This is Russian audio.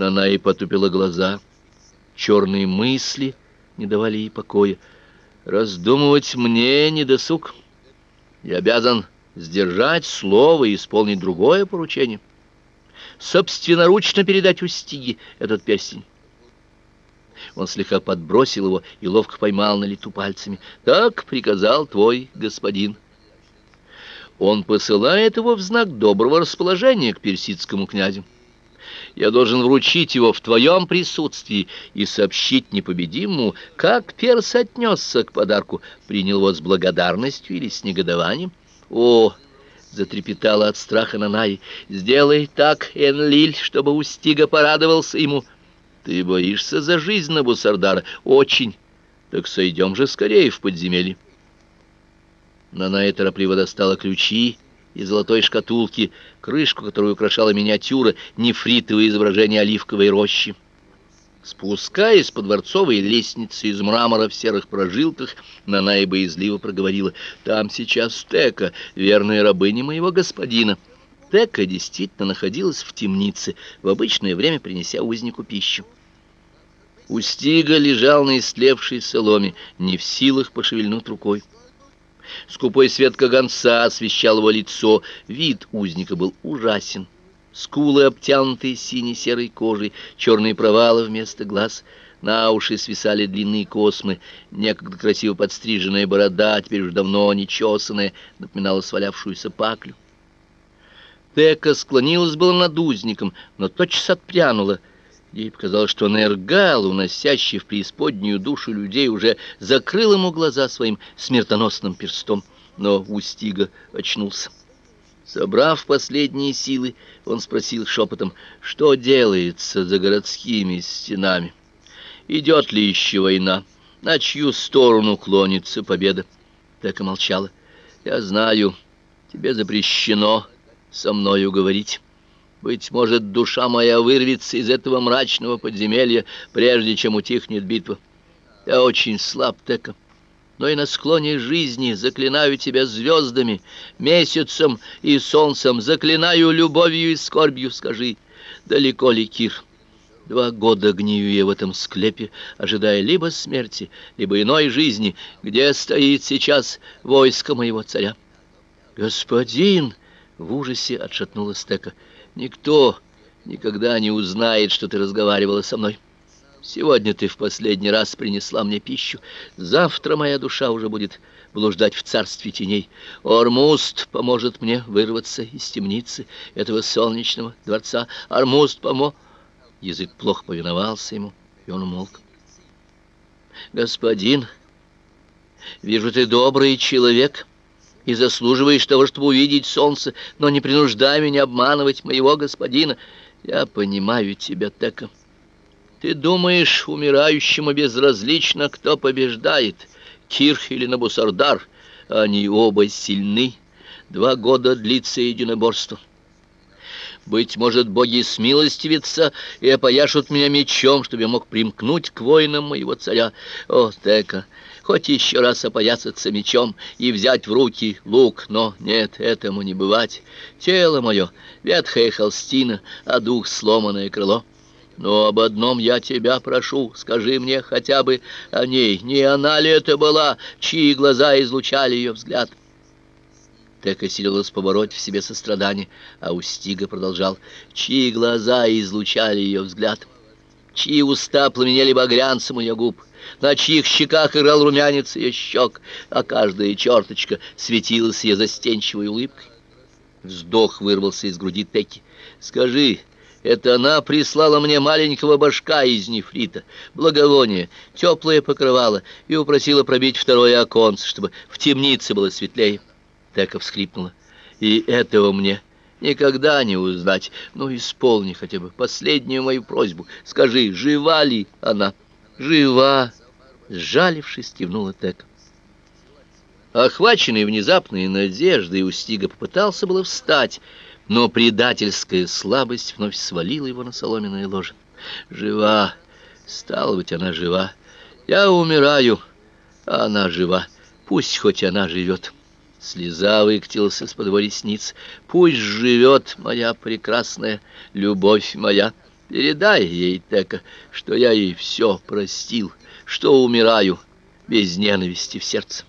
Нанаи потупила глаза. Черные мысли не давали ей покоя. Раздумывать мне не досуг. Я обязан сдержать слово и исполнить другое поручение. Собственноручно передать Устиге этот перстень. Он слегка подбросил его и ловко поймал на лету пальцами. «Так приказал твой господин». Он посылает его в знак доброго расположения к персидскому князю. Я должен вручить его в твоем присутствии и сообщить непобедимому, как перс отнесся к подарку, принял его с благодарностью или с негодованием. О, затрепетала от страха Нанай. Сделай так, Энлиль, чтобы Устига порадовался ему. Ты боишься за жизнь Набусардара? Очень. Так сойдем же скорее в подземелье. Нанай торопливо достала ключи из золотой шкатулки, крышку, которую украшала миниатюра, нефритовое изображение оливковой рощи. Спускаясь по дворцовой лестнице из мрамора в серых прожилках, Нанай боязливо проговорила, «Там сейчас Тека, верная рабыня моего господина». Тека действительно находилась в темнице, в обычное время принеся узнику пищу. Устига лежал на истлевшей соломе, не в силах пошевельнуть рукой. Скупой свет каганца освещал его лицо, вид узника был ужасен. Скулы, обтянутые синей-серой кожей, черные провалы вместо глаз, на уши свисали длинные космы, некогда красиво подстриженная борода, теперь уже давно нечесанная, напоминала свалявшуюся паклю. Тека склонилась было над узником, но тотчас отпрянула. Ей показалось, что Нергал, уносящий в преисподнюю душу людей, уже закрыл ему глаза своим смертоносным перстом, но Устига очнулся. Собрав последние силы, он спросил шепотом, что делается за городскими стенами. Идет ли еще война? На чью сторону клонится победа? Так и молчала. Я знаю, тебе запрещено со мною говорить. Быть может, душа моя вырвется из этого мрачного подземелья, прежде чем утихнет битва. Я очень слаб, Тека, но и на склоне жизни заклинаю тебя звездами, месяцем и солнцем, заклинаю любовью и скорбью, скажи, далеко ли Кир? Два года гнию я в этом склепе, ожидая либо смерти, либо иной жизни, где стоит сейчас войско моего царя. Господин! В ужасе отшатнулась Тека. Никто никогда не узнает, что ты разговаривала со мной. Сегодня ты в последний раз принесла мне пищу. Завтра моя душа уже будет блуждать в царстве теней. Ормуст поможет мне вырваться из темницы этого солнечного дворца. Ормуст помо... Язык плохо повиновался ему, и он умолк. Господин, вижу, ты добрый человек и заслуживаешь того, чтобы увидеть солнце, но не принуждай меня обманывать моего господина. Я понимаю тебя, Тека. Ты думаешь, умирающему безразлично, кто побеждает, Кирх или Набусардар? Они оба сильны. Два года длится единоборство. Быть может, боги смилостивятся и опояшут меня мечом, чтобы я мог примкнуть к воинам моего царя. О, Тека, хоть еще раз опоясаться мечом и взять в руки лук, но нет, этому не бывать. Тело мое — ветхая холстина, а дух — сломанное крыло. Но об одном я тебя прошу, скажи мне хотя бы о ней. Не она ли это была, чьи глаза излучали ее взгляд?» Тека силилась побороть в себе сострадание, а Устига продолжал. «Чьи глаза излучали ее взгляд? Чьи уста пламенели багрянцем ее губ?» на чьих щеках играл румянец ее щек, а каждая черточка светилась ее застенчивой улыбкой. Вздох вырвался из груди Теки. «Скажи, это она прислала мне маленького башка из нефрита, благовоние, теплое покрывало и упросила пробить второе оконце, чтобы в темнице было светлее?» Тека всхлипнула. «И этого мне...» никогда не узнать. Ну, исполни хотя бы последнюю мою просьбу. Скажи, жива ли она? Жива, сжалившись, кивнула Тека. Охваченный внезапной надеждой, Устига попытался было встать, но предательская слабость вновь свалила его на соломенное ложе. Жива, стало быть, она жива. Я умираю, а она жива. Пусть хоть она живет. Слеза выкатилась из-под его ресниц. Пусть живет моя прекрасная любовь моя. Передай ей, Тека, что я ей все простил, что умираю без ненависти в сердце.